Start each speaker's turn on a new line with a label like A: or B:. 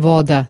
A: voda